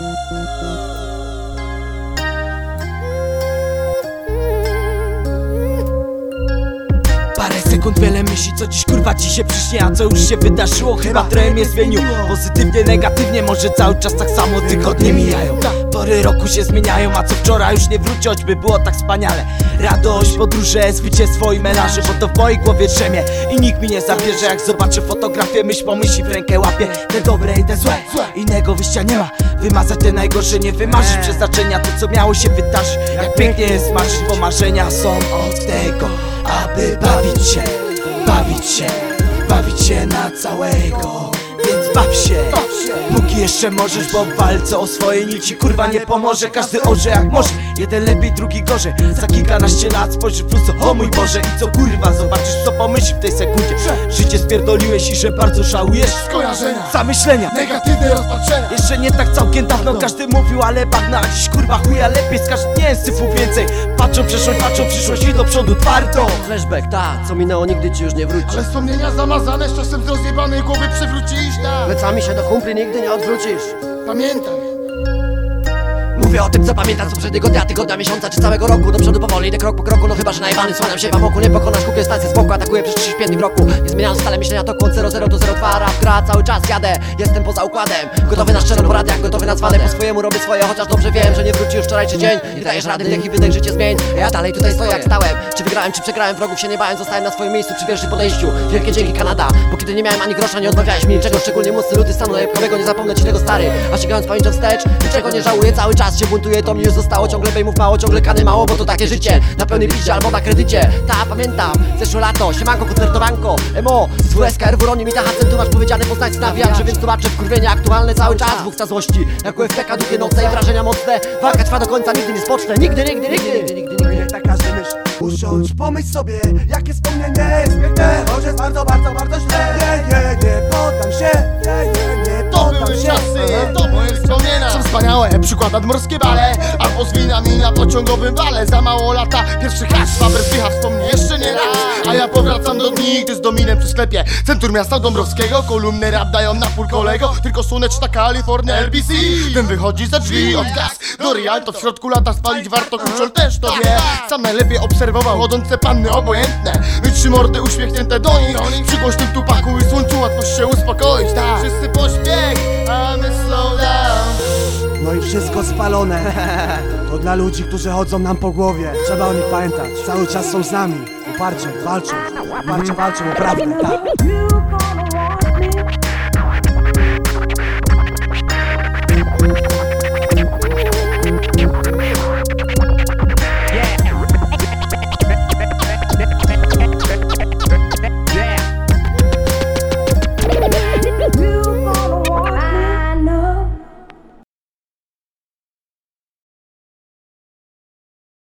Música sekund, wiele myśli, co dziś kurwa ci się przyśnie A co już się wydarzyło, chyba trochę mnie zmienił Pozytywnie, negatywnie, może cały czas tak samo Tygodnie mijają, pory roku się zmieniają A co wczoraj już nie wróci, choćby było tak wspaniale. Radość, podróże, zwycięstwo i melanże Bo to w mojej głowie drzemie. I nikt mi nie zabierze Jak zobaczę fotografię, myśl pomyśli w rękę łapie. Te dobre i te złe, innego wyjścia nie ma. Wymazać te najgorsze, nie wymarzyć przeznaczenia To co miało się wydarzyć, jak pięknie jest marzyć Bo marzenia są od tego, aby bawić się Bawić się, bawić się na całego. Więc baw się, póki jeszcze możesz Bo w walce o swoje nici kurwa nie pomoże. Każdy orze jak może, jeden lepiej, drugi gorzej. Za kilkanaście lat spojrzysz w lustro, o mój Boże I co kurwa, zobaczysz co pomyśli w tej sekundzie. Życie spierdoliłeś i że bardzo żałujesz? Skojarzenia, Zamyślenia. negatywne rozpatrzenia. Jeszcze nie tak całkiem dawno każdy mówił, ale bagna dziś kurwa chuja lepiej, z każdym dniem syfu więcej. Patrzą przeszłość, patrzą przyszłość i do przodu twardo. Flashback, ta, co minęło nigdy ci już nie wróci. Ale wspomnienia zamazane z czasem z rozjebanej głowy przewrócisz, tak. Plecami się do kumpli nigdy nie odwrócisz. Pamiętaj Mówię o tym co pamiętam z poprzedniego dnia, tygodnia, miesiąca czy całego roku. Do przodu powoli, idę krok po kroku, no chyba, że najebany Słaniam się w amoku, nie pokonasz, kupię stację z boku Atakuję przez 35 w roku, nie zmieniam stale myślenia toku Od 00 do 02, rap gra, cały czas jadę Jestem poza układem, gotowy na szczerą poradę Jak gotowy na zwadę, po swojemu robię swoje Chociaż dobrze wiem, że nie wróci już wczorajszy dzień. Nie dajesz rady, niech i wydech życie zmień. Ja dalej tutaj stoję jak stałem. Czy wygrałem, czy przegrałem, wrogów się nie bałem Zostałem na swoim miejscu przy pierwszym podejściu. Wielkie dzięki Kanada, bo kiedy nie miałem ani grosza Nie odmawiałeś mi niczego, szczególnie mocny luty stanu Nie zapomnę ci tego stary, a sięgając pamięcią wstecz Niczego nie żałuję, cały czas się buntuję To mi już zostało, ciągle bejmów mało, ciągle kany mało Bo to takie życie, na pełnej picie albo na kredycie. Ta, pamiętam, zeszłe lato, siemanko, koncertowanko Emo, z WSK, Erwuroni, mi tacha tu masz powiedziane poznańcy nawijam się Więc tłumaczę wkurwienie aktualne cały czas. Dwóch złości, jak UFPK, długie noce i wrażenia mocne. Walka trwa do końca, nigdy nie spocznę Nigdy, nigdy, nigdy, nigdy, nigdy, tak każdy myśl. Usiądź, pomyśl sobie, jakie wspomnienie jest piękne. Choć jest bardzo, bardzo, bardzo źle przykład nadmorskie bale Albo z winami na pociągowym wale. Za mało lata, pierwszy hasz, Faber Zbycha wspomni jeszcze nie raz. A ja powracam do dni, gdy z dominem przy sklepie. Centrum miasta Dąbrowskiego, kolumny rap dają napór kolego. Tylko słoneczna Kalifornia LBC Ten wychodzi za drzwi od gaz. Do real To w środku lata spalić warto, kuczol też to wie. Sam najlepiej obserwował chodzące panny obojętne. Trzy mordy uśmiechnięte do nich. Przy głośnym tupaku i słońcu łatwo się uspokoić. Tak. Wszyscy pośpiech, No i wszystko spalone. To dla ludzi, którzy chodzą nam po głowie. Trzeba o nich pamiętać. Cały czas są z nami. Uparcie walczą. Uparcie walczą o prawdę, tak